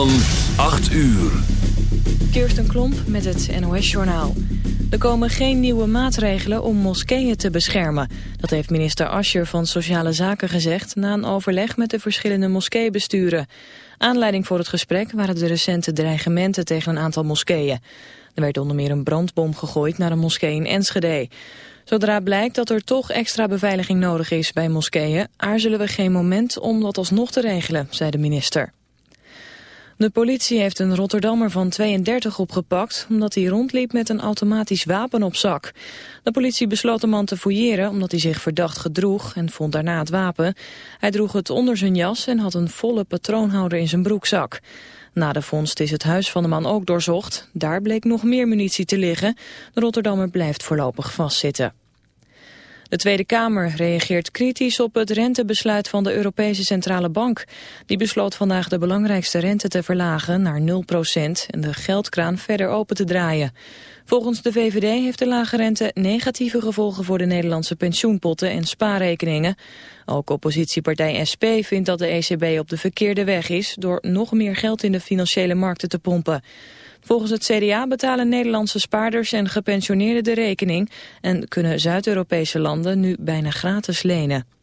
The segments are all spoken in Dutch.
Van 8 uur. Kirsten Klomp met het NOS-journaal. Er komen geen nieuwe maatregelen om moskeeën te beschermen. Dat heeft minister Ascher van Sociale Zaken gezegd... na een overleg met de verschillende moskeebesturen. Aanleiding voor het gesprek waren de recente dreigementen tegen een aantal moskeeën. Er werd onder meer een brandbom gegooid naar een moskee in Enschede. Zodra blijkt dat er toch extra beveiliging nodig is bij moskeeën... aarzelen we geen moment om dat alsnog te regelen, zei de minister. De politie heeft een Rotterdammer van 32 opgepakt... omdat hij rondliep met een automatisch wapen op zak. De politie besloot de man te fouilleren omdat hij zich verdacht gedroeg... en vond daarna het wapen. Hij droeg het onder zijn jas en had een volle patroonhouder in zijn broekzak. Na de vondst is het huis van de man ook doorzocht. Daar bleek nog meer munitie te liggen. De Rotterdammer blijft voorlopig vastzitten. De Tweede Kamer reageert kritisch op het rentebesluit van de Europese Centrale Bank. Die besloot vandaag de belangrijkste rente te verlagen naar 0% en de geldkraan verder open te draaien. Volgens de VVD heeft de lage rente negatieve gevolgen voor de Nederlandse pensioenpotten en spaarrekeningen. Ook oppositiepartij SP vindt dat de ECB op de verkeerde weg is door nog meer geld in de financiële markten te pompen. Volgens het CDA betalen Nederlandse spaarders en gepensioneerden de rekening en kunnen Zuid-Europese landen nu bijna gratis lenen.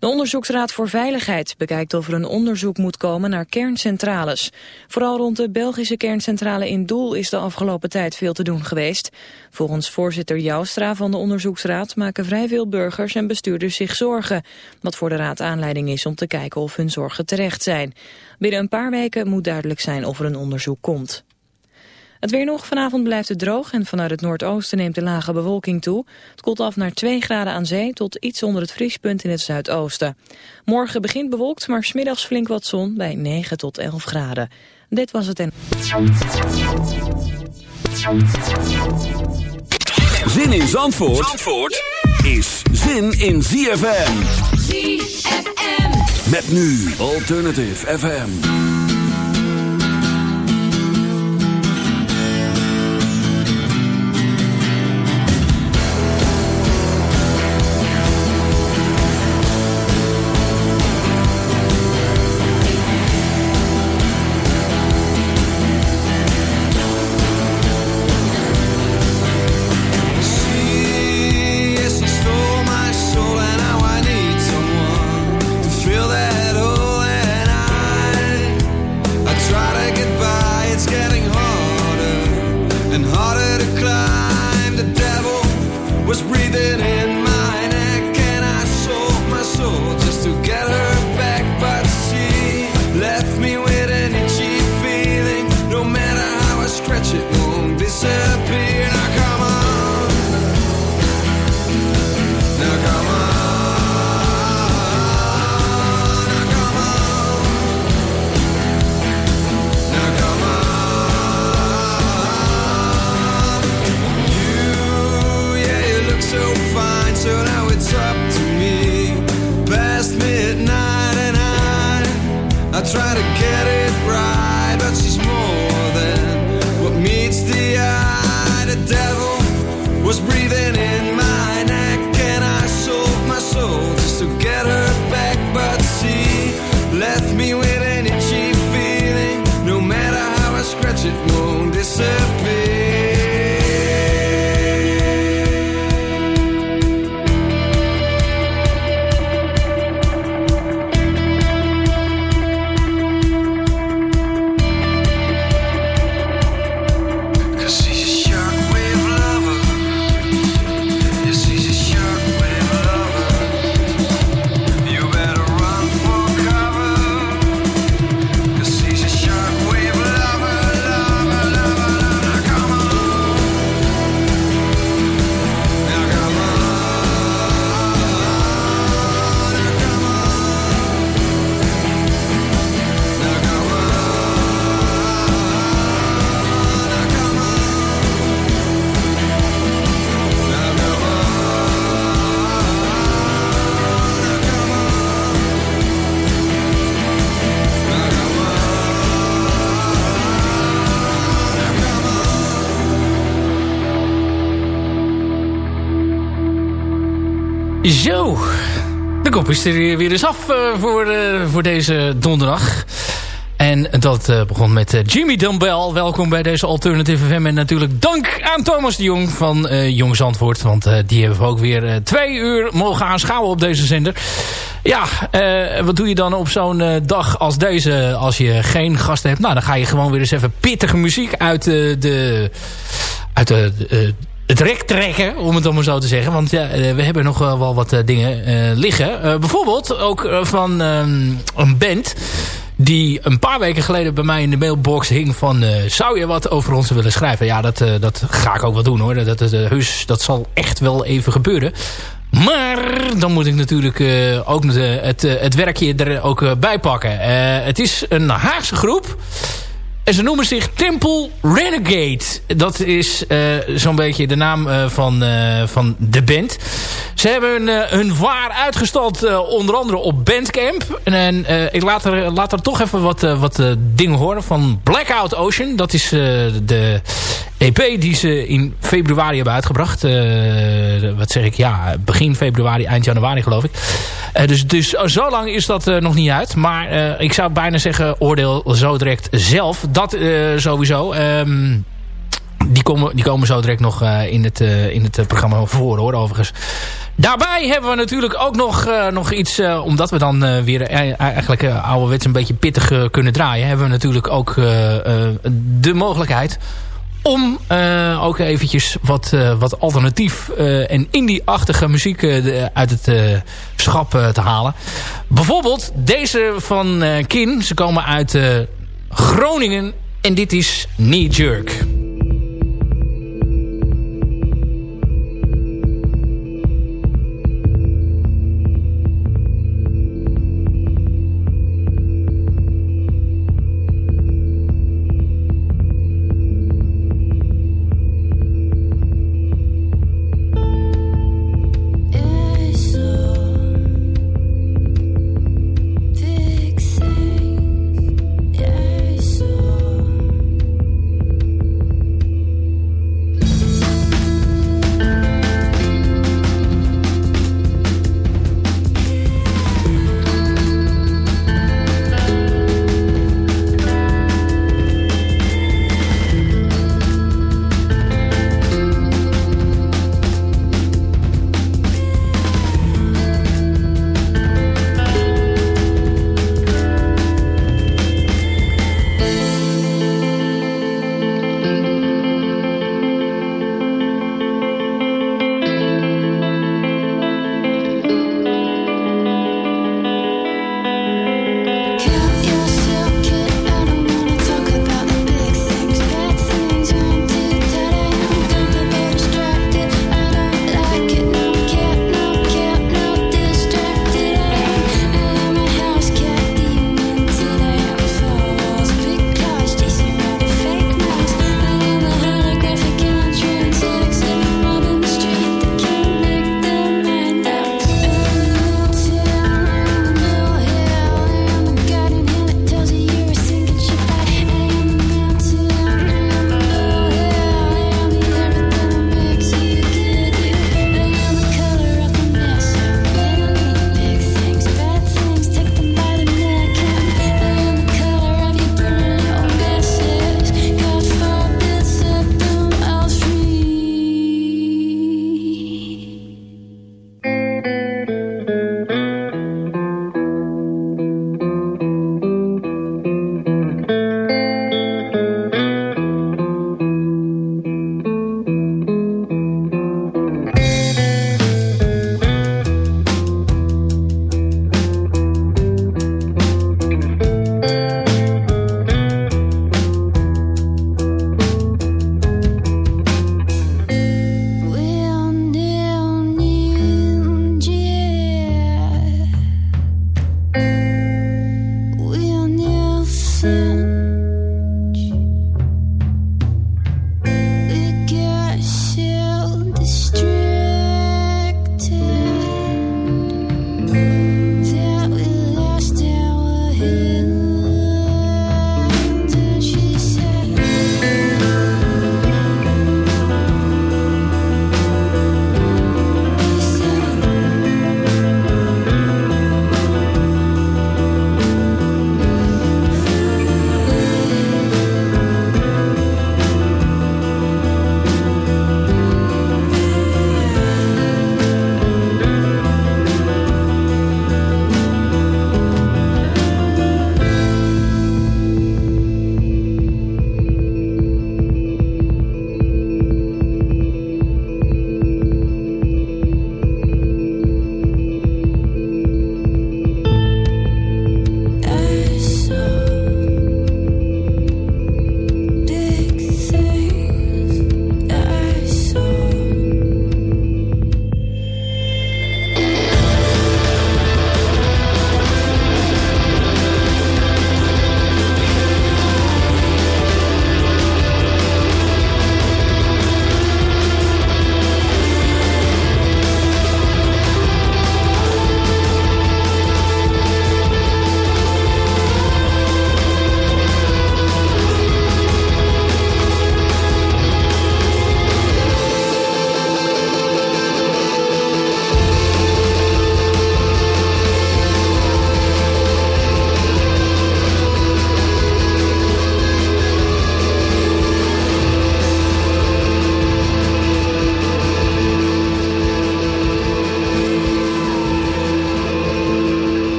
De Onderzoeksraad voor Veiligheid bekijkt of er een onderzoek moet komen naar kerncentrales. Vooral rond de Belgische kerncentrale in Doel is de afgelopen tijd veel te doen geweest. Volgens voorzitter Joustra van de Onderzoeksraad maken vrij veel burgers en bestuurders zich zorgen. Wat voor de raad aanleiding is om te kijken of hun zorgen terecht zijn. Binnen een paar weken moet duidelijk zijn of er een onderzoek komt. Het weer nog. Vanavond blijft het droog en vanuit het noordoosten neemt de lage bewolking toe. Het koelt af naar 2 graden aan zee tot iets onder het vriespunt in het zuidoosten. Morgen begint bewolkt, maar smiddags flink wat zon bij 9 tot 11 graden. Dit was het en... Zin in Zandvoort, Zandvoort is zin in ZFM. ZFM. Met nu Alternative FM. Is er weer eens af uh, voor, uh, voor deze donderdag. En dat begon met Jimmy Dumbbell. Welkom bij deze Alternative FM. En natuurlijk dank aan Thomas de Jong van Jong Zandvoort. Want die hebben we ook weer twee uur mogen aanschouwen op deze zender. Ja, wat doe je dan op zo'n dag als deze als je geen gasten hebt? Nou, dan ga je gewoon weer eens even pittige muziek uit de... Uit de, het rek trekken, om het maar zo te zeggen. Want ja, eh, we hebben nog wel wat eh, dingen uh, liggen. Bijvoorbeeld ook van um, een band die een paar weken geleden bij mij in de mailbox hing van... zou je wat over ons willen schrijven? Ja, dat, dat ga ik ook wel doen hoor. Dat, dat, dat zal echt wel even gebeuren. Maar dan moet ik natuurlijk ook het, het werkje er ook bij pakken. het is een Haagse groep... En ze noemen zich Temple Renegade. Dat is uh, zo'n beetje de naam uh, van, uh, van de band. Ze hebben hun waar uitgestald onder andere op Bandcamp. En, en ik laat er, laat er toch even wat, wat dingen horen van Blackout Ocean. Dat is de EP die ze in februari hebben uitgebracht. wat zeg ik? Ja, begin februari, eind januari geloof ik. dus, dus zo lang is dat nog niet uit. Maar ik zou bijna zeggen, oordeel zo direct zelf dat uh, sowieso. Um, die, komen, die komen zo direct nog uh, in het, uh, in het programma voor hoor overigens. Daarbij hebben we natuurlijk ook nog, nog iets, omdat we dan weer eigenlijk ouderwets een beetje pittig kunnen draaien. Hebben we natuurlijk ook de mogelijkheid om uh, ook eventjes wat, uh, wat alternatief uh, en indie-achtige muziek uit het schap te halen. Bijvoorbeeld deze van Kin. Ze komen uit Groningen. En dit is Knee Jerk.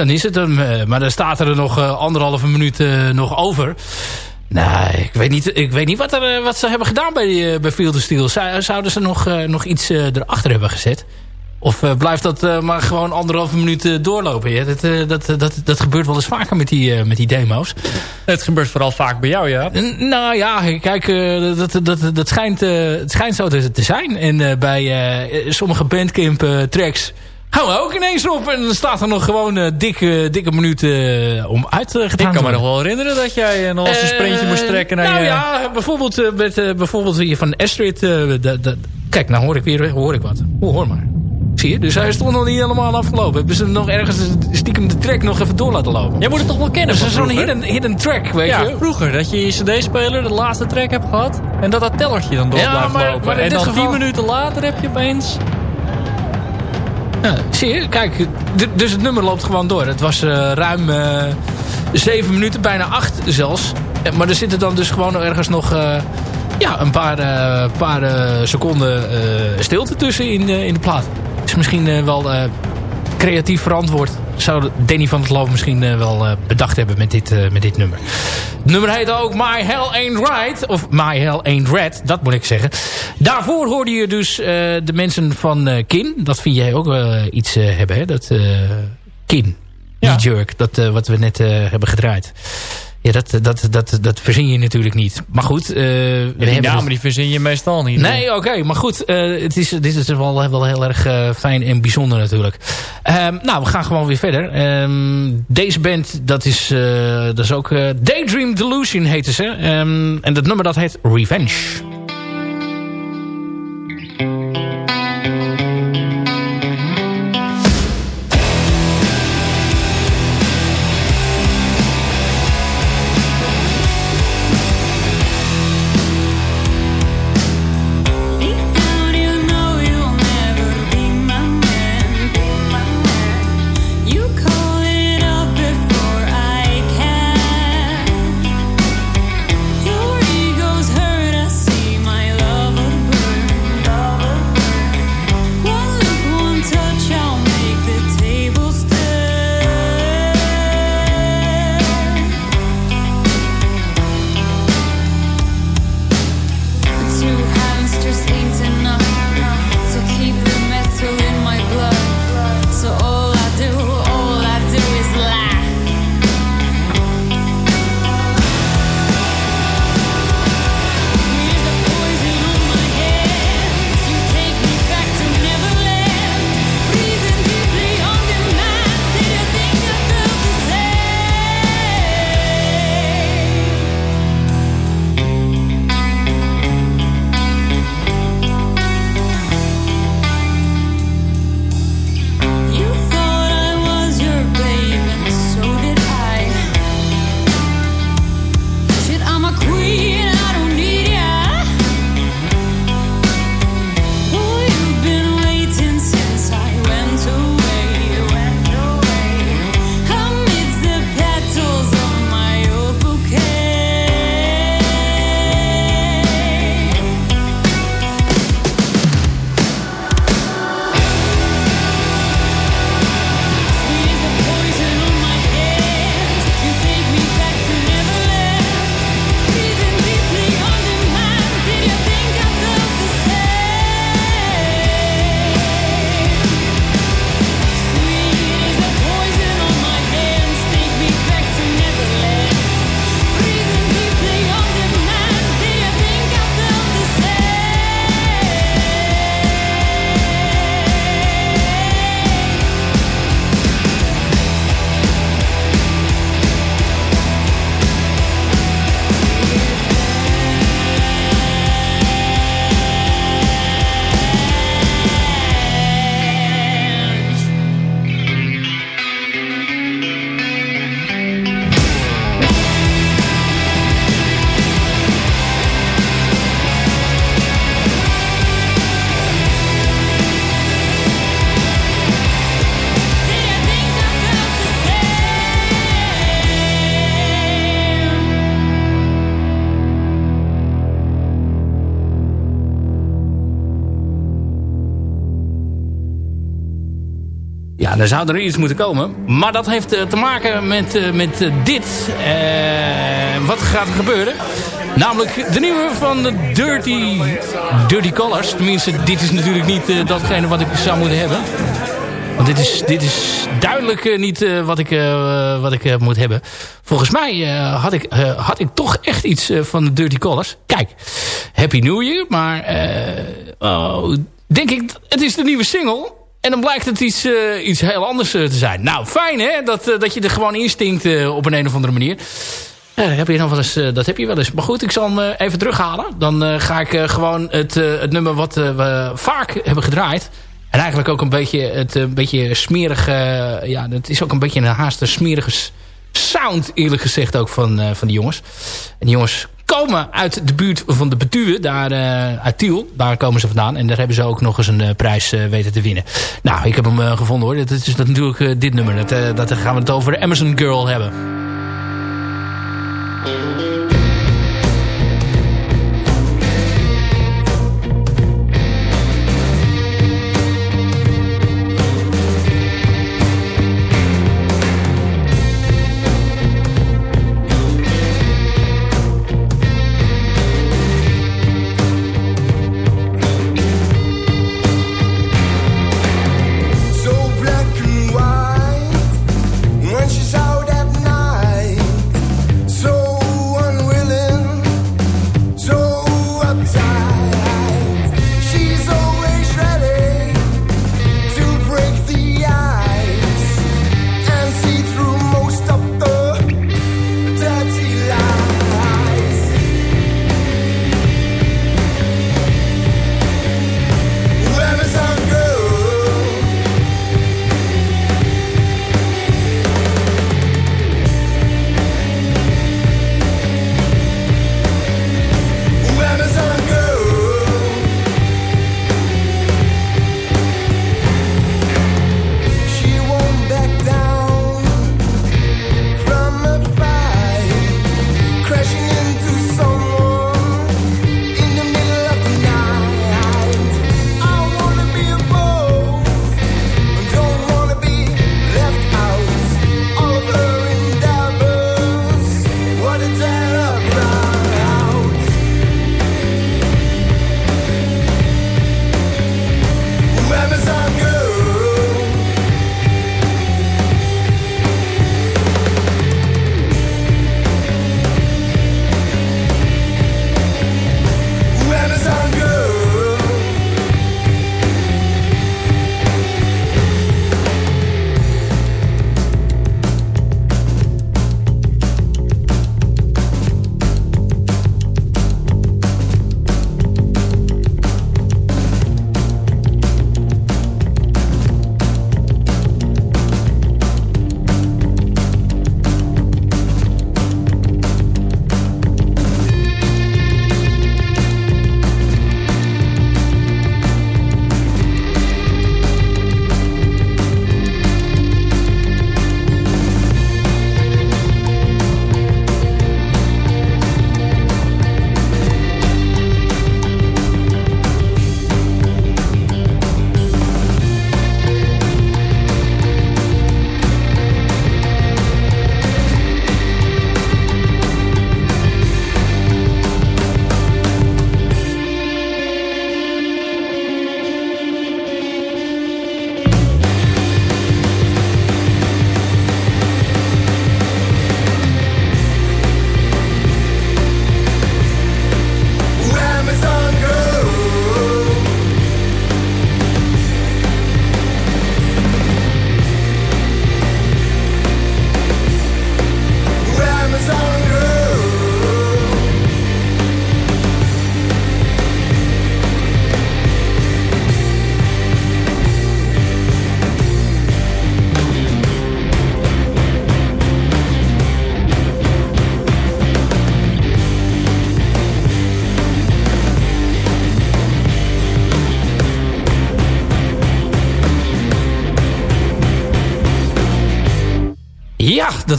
Dan is het hem. maar dan staat er nog anderhalve minuut nog over. Nou, ik weet niet, ik weet niet wat, er, wat ze hebben gedaan bij, bij Field of Steel. Zouden ze nog, nog iets erachter hebben gezet? Of blijft dat maar gewoon anderhalve minuut doorlopen? Ja? Dat, dat, dat, dat gebeurt wel eens vaker met die, met die demo's. Het gebeurt vooral vaak bij jou, ja? nou ja, kijk, dat, dat, dat schijnt, het schijnt zo te, zijn. En bij sommige bandcamp houden we ook ineens op. En dan staat er nog gewoon dikke, dikke minuten om uit gedaan Ik kan me nog wel herinneren dat jij nog eens een sprintje moest trekken. Naar nou je... ja, bijvoorbeeld, met, bijvoorbeeld hier van Astrid. kijk, nou hoor ik weer hoor ik wat. Hoe hoor maar. Zie je? Dus hij stond nog niet helemaal afgelopen. Hebben ze nog ergens stiekem de track nog even door laten lopen. Jij moet het toch wel kennen Dat is zo'n hidden, hidden track, weet ja, je? vroeger. Dat je je cd-speler de laatste track hebt gehad. En dat dat tellertje dan door ja, blijft maar, lopen. Maar en dan geval... 10 minuten later heb je opeens... Ja, zie je? Kijk, dus het nummer loopt gewoon door. Het was uh, ruim eh, 7 minuten, bijna 8 zelfs. Maar er zitten dan dus gewoon ergens nog... Ja, een paar, paar seconden stilte tussen in, in de plaat is misschien eh, wel eh, creatief verantwoord. Zou Danny van het Loof misschien eh, wel bedacht hebben met dit, met dit nummer. Het nummer heet ook My Hell Ain't Right. Of My Hell Ain't Red. Dat moet ik zeggen. Daarvoor hoorde je dus de mensen van Kin. Dat vind jij ook iets hebben, hè? Dat Kin. Die jerk. Dat wat we net hebben gedraaid. Ja, dat, dat, dat, dat verzin je natuurlijk niet. Maar goed. Uh, ja, die namen dus... die verzin je meestal niet. Nee, oké. maar goed. Uh, het is, dit is wel, wel heel erg uh, fijn en bijzonder natuurlijk. Um, nou, we gaan gewoon weer verder. Um, deze band, dat is, dat is ook Daydream Delusion heten ze. Um, en dat nummer dat heet Revenge. Dan zou er iets moeten komen. Maar dat heeft te maken met, met dit. wat gaat er gebeuren? Namelijk de nieuwe van de Dirty, Dirty Colors. Tenminste, dit is natuurlijk niet datgene wat ik zou moeten hebben. Want dit is, dit is duidelijk niet wat ik, wat ik moet hebben. Volgens mij had, ik, had ik toch echt iets van de Dirty Colors. Kijk, Happy New Year. Maar oh, denk ik, het is de nieuwe single. En dan blijkt het iets, uh, iets heel anders uh, te zijn. Nou, fijn hè, dat, uh, dat je er gewoon instinkt op een, een of andere manier. Dat heb je, nog wel eens, dat heb je wel eens. Maar goed, ik zal hem even terughalen. Dan ga ik gewoon het, het nummer wat we vaak hebben gedraaid. En eigenlijk ook een beetje het een beetje smerige... ja, het is ook een beetje een haast smerige sound eerlijk gezegd ook van, van de jongens. En die jongens komen uit de buurt van de Betuwe, daar uh, uit Tiel. Daar komen ze vandaan. En daar hebben ze ook nog eens een uh, prijs uh, weten te winnen. Nou, ik heb hem gevonden hoor. Dat is natuurlijk dit nummer. Dat, dat gaan we het over Amazon Girl hebben.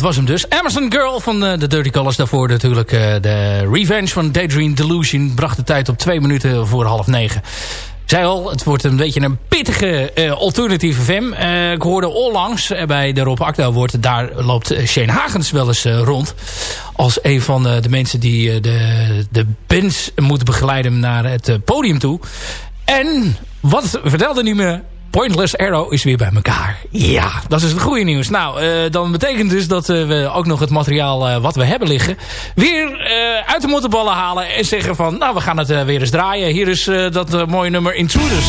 Dat was hem dus. Amazon Girl van uh, de Dirty Colors. Daarvoor natuurlijk uh, de Revenge van Daydream Delusion. Bracht de tijd op twee minuten voor half negen. zei al, het wordt een beetje een pittige uh, alternatieve FM. Ik hoorde onlangs bij de Rob Akda wordt daar loopt Shane Hagens wel eens rond. Als een van de, mensen die de, de bands moeten begeleiden naar het podium toe. En wat vertelde hij me Pointless Arrow is weer bij elkaar. Ja, dat is het goede nieuws. Nou, uh, dan betekent dus dat uh, we ook nog het materiaal uh, wat we hebben liggen... weer uit de motorballen halen en zeggen van... nou, we gaan het weer eens draaien. Hier is dat mooie nummer Intruders.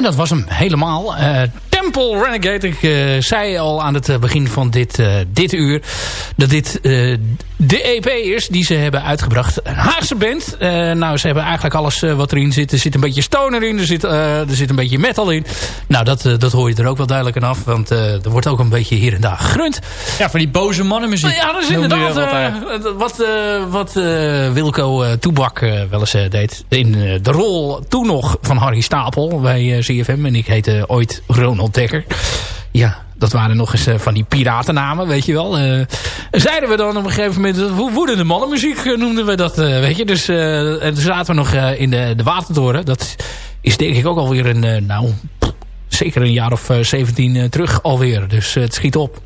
En dat was hem helemaal. Temple Renegade. Ik uh, zei al aan het begin van dit, dit uur... dat dit de EP is die ze hebben uitgebracht. Een Haagse band. nou, ze hebben eigenlijk alles wat erin zit. Er zit een beetje stoner in. Er zit, er zit een beetje metal in. Nou, dat, dat hoor je er ook wel duidelijk aan af. Want er wordt ook een beetje hier en daar gegrunt. Ja, van die boze mannenmuziek. Ja, dat is inderdaad wat, wat Wilco Toebak wel eens deed. In de rol toen nog van Harry Stapel bij CFM. En ik heette ooit Ronald Dekker. Ja, dat waren nog eens uh, van die piratennamen, weet je wel. Uh, zeiden we dan op een gegeven moment... woedende mannenmuziek noemden we dat, weet je. Dus en toen zaten we nog in de, de Watertoren. Dat is denk ik ook alweer een... nou, zeker een jaar of 17 terug alweer. Dus het schiet op.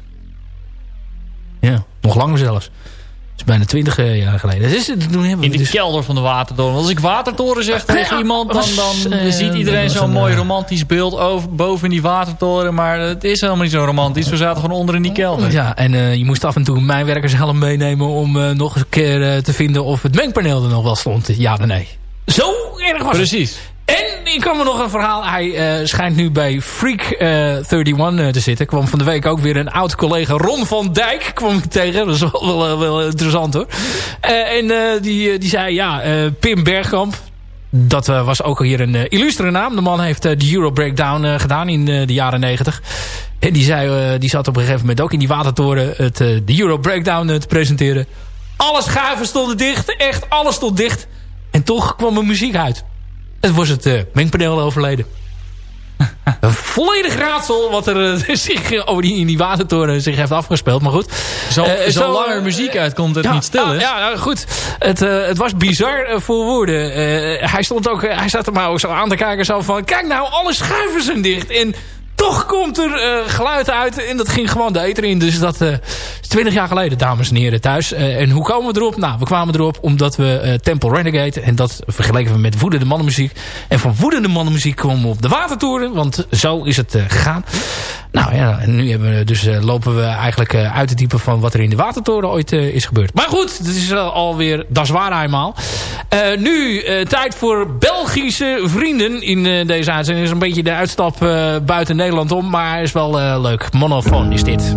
Ja, nog langer zelfs is bijna twintig eh, jaar geleden. is, in de dus... kelder van de Watertoren. Als ik Watertoren zeg tegen iemand, dan, dan uh, ziet iedereen zo'n mooi eh, romantisch beeld over, boven die Watertoren. Maar het is helemaal niet zo romantisch. We zaten gewoon onder in die kelder. Ja, en uh, je moest af en toe een mijnwerkershelm meenemen om nog eens een keer te vinden of het mengpaneel er nog wel stond. Ja of nee. Zo erg was Precies. En ik kwam er nog een verhaal. Hij uh, schijnt nu bij Freak uh, 31 uh, te zitten. Kwam van de week ook weer een oud collega Ron van Dijk kwam ik tegen. Dat is wel, wel, interessant hoor. En die, die zei ja, Pim Bergkamp. Dat was ook hier een illustere naam. De man heeft de Euro Breakdown gedaan in de jaren 90. En die, zei, die zat op een gegeven moment ook in die watertoren het, de Euro Breakdown te presenteren. Alle schuiven stonden dicht. Echt, alles stond dicht. En toch kwam er muziek uit. Het was het uh, mengpaneel overleden. een volledig raadsel wat er uh, zich over die, in die watertoren zich heeft afgespeeld. Maar goed. Zo, uh, zo langer muziek uit komt het niet stil is. Ja, ja, goed. Het, het was bizar voor woorden. hij, stond ook, hij zat er maar ook zo aan te kijken. Zo van, kijk nou, alle schuiven zijn dicht. En toch komt er uh, geluid uit. En dat ging gewoon de eter in. Dus dat uh, is 20 jaar geleden, dames en heren, thuis. Uh, en hoe komen we erop? Nou, we kwamen erop omdat we Temple Renegade... en dat vergeleken we met woedende mannenmuziek. En van woedende mannenmuziek komen we op de watertoren. Want zo is het gegaan. Nou ja, en nu hebben we dus, lopen we eigenlijk uit te diepen... van wat er in de watertoren ooit is gebeurd. Maar goed, dat is alweer... Dat is waar eenmaal. nu tijd voor Belgische vrienden in deze uitzending. is een beetje de uitstap buiten Nederland om. Maar is wel uh, leuk. Monofoon is dit.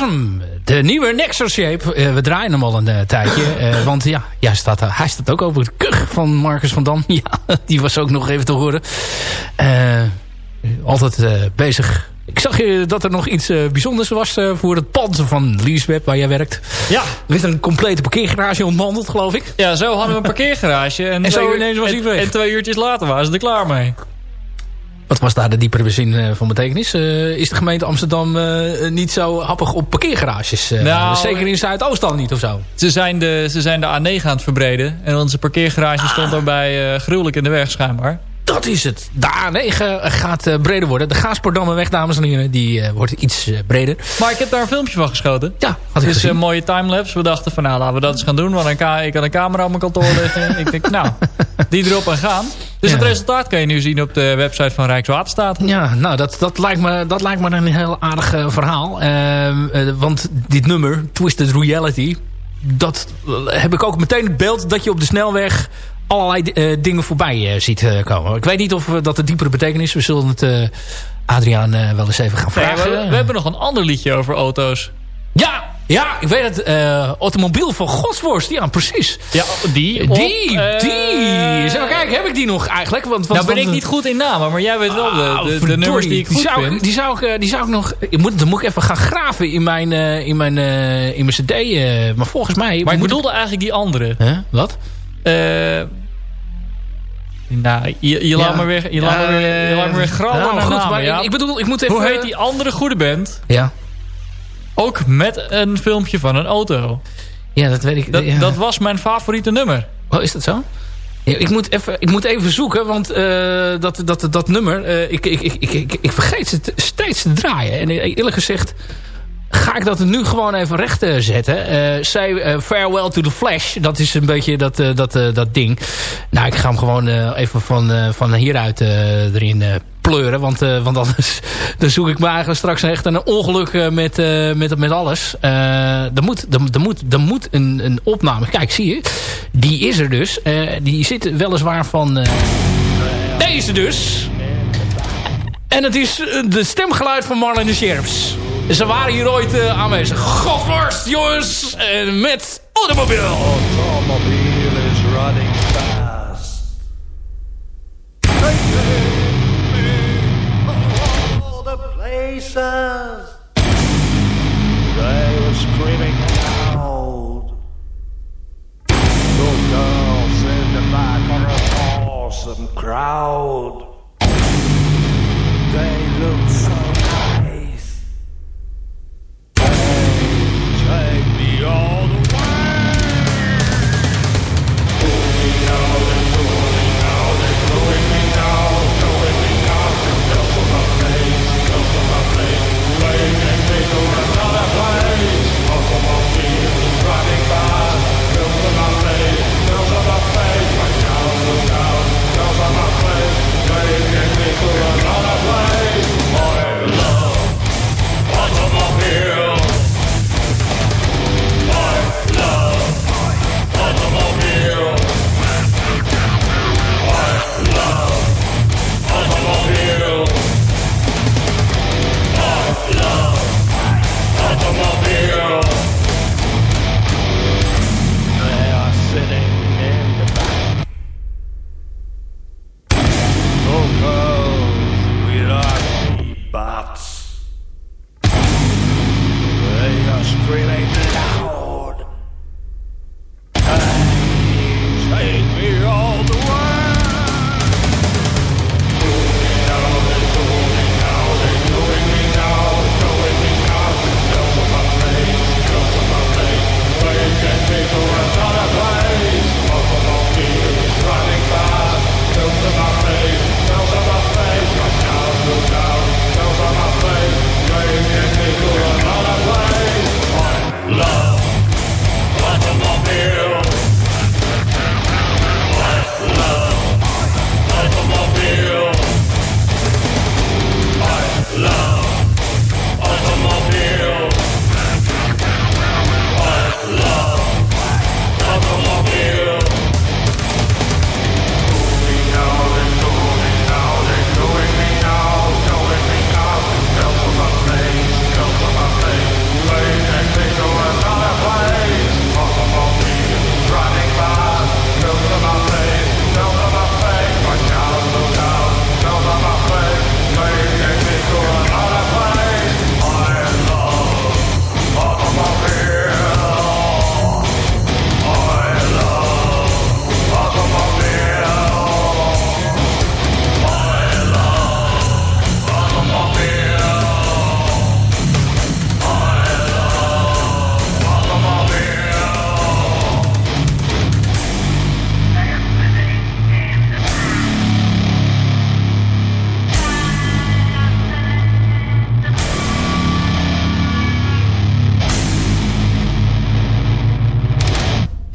Was hem. De nieuwe Nexus Shape. Eh, we draaien hem al een eh, tijdje. Eh, want ja, ja staat, hij staat ook over het kug van Marcus van Dam. Ja, die was ook nog even te horen. Altijd bezig. Ik zag je dat er nog iets bijzonders was voor het pand van Leaseweb waar jij werkt. Ja. Er werd een complete parkeergarage ontmanteld, geloof ik. Ja, zo hadden we een parkeergarage. En, En zo uur- ineens was hij weg. En twee uurtjes later waren ze er klaar mee. Wat was daar de diepere zin eh, van betekenis? Eh, is de gemeente Amsterdam eh, niet zo happig op parkeergarages? Eh, Nou, zeker in Zuidoost dan niet of zo? Ze zijn, de, ze zijn de A9 aan het verbreden. En onze parkeergarage Ah. stond daarbij gruwelijk in de weg schijnbaar. Dat is het. De A9 gaat eh, breder worden. De Gaasperdammerweg, dames en heren, die eh, wordt iets eh, breder. Maar ik heb daar een filmpje van geschoten. Ja, had ik is een mooie timelapse. We dachten van nou laten we dat eens gaan doen. Want een ik had een camera op mijn kantoor liggen. ik denk nou, die erop en gaan. Dus Ja. het resultaat kan je nu zien op de website van Rijkswaterstaat. Ja, nou, dat, dat, lijkt me, dat lijkt me een heel aardig eh, verhaal. Ehm, eh, want dit nummer, Twisted Reality... dat eh, heb ik ook meteen het beeld dat je op de snelweg... allerlei eh, dingen voorbij eh, ziet eh, komen. Ik weet niet of dat een diepere betekenis... we zullen het Adriaan wel eens even gaan vragen. we, we hebben nog een ander liedje over auto's. Ja, ja, ik weet het. automobiel van Godsworst. Ja, precies. Ja, die. Die, die. Eens even kijken, heb ik die nog eigenlijk? Want, want, Nou ben ik niet goed in namen, maar jij weet wel de, Ah, de, nummers die ik goed zou, vind. Die zou, ik, die zou ik nog... Ik moet, dan moet ik even gaan graven in mijn, in mijn, in mijn cd. maar volgens mij... Maar ik bedoelde eigenlijk die andere. Wat? Eh nou, je, je laat me weer, je laat me weer, je laat me weer naar goed, maar ik, ik bedoel, ik moet even... Hoe heet die andere goede band? Ja. Ook met een filmpje van een auto. ja, dat weet ik. Dat, was mijn favoriete nummer. Oh, is dat zo? Ik, moet even, ik moet even zoeken, want eh, dat, dat, dat nummer... eh, ik, ik, ik, ik, ik, vergeet het steeds te draaien. En eh, eerlijk gezegd... ga ik dat nu gewoon even recht zetten. Uh, say Farewell to the Flash. Dat is een beetje dat, dat, dat ding. Nou, ik ga hem gewoon even van, van hieruit erin pleuren. Want, want anders dan zoek ik me eigenlijk straks echt een ongeluk met, met, met alles. er moet, er, moet, er moet een, een opname. Kijk, zie je. Die is er dus. die zit weliswaar van... deze dus. En het is de stemgeluid van Marlene Sheriffs. Ze waren hier ooit uh, aanwezig. Godworst, jongens! En met Automobiel. Automobiel is running fast. all the places. They were screaming loud. Two girls in the back of an awesome crowd. They look so Go.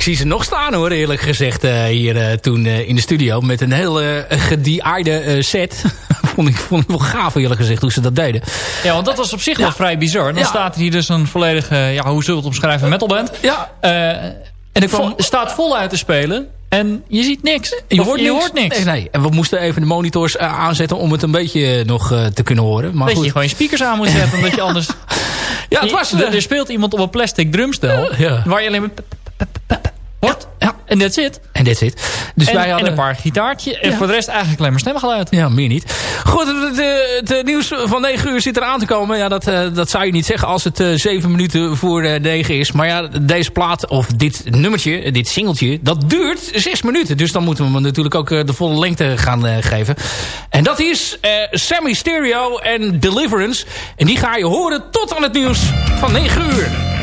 Zie ze nog staan hoor, eerlijk gezegd. Uh, hier uh, toen uh, in de studio. Met een hele gedie-aarde set. vond, ik, vond ik wel gaaf eerlijk gezegd hoe ze dat deden. Ja, want dat was op zich ja. wel vrij bizar. Dan ja. staat hier dus een volledige, ja, hoe zullen we het omschrijven, metalband. Ja. en ik kwam, staat voluit te spelen. En je ziet niks. Je, hoort, je niks. hoort niks. Nee, nee. En we moesten even de monitors aanzetten om het een beetje nog te kunnen horen. Maar dat goed. je gewoon je speakers aan moet zetten. omdat je anders... Ja, het was... Er, er speelt iemand op een plastic drumstel. Waar je alleen maar Hoort? Ja. En that's it. En that's it. Dus en, wij hadden... en een paar gitaartje. En voor de rest eigenlijk alleen maar stemgeluid. Ja, meer niet. Goed, het, het, nieuws van 9 uur zit eraan te komen. Ja, dat, dat zou je niet zeggen als het uh, 7 minuten voor 9 is. Maar ja, deze plaat of dit nummertje, dit singeltje, dat duurt 6 minuten. Dus dan moeten we hem natuurlijk ook de volle lengte gaan geven. En dat is Sammy Stereo en Deliverance. En die ga je horen tot aan het nieuws van 9 uur.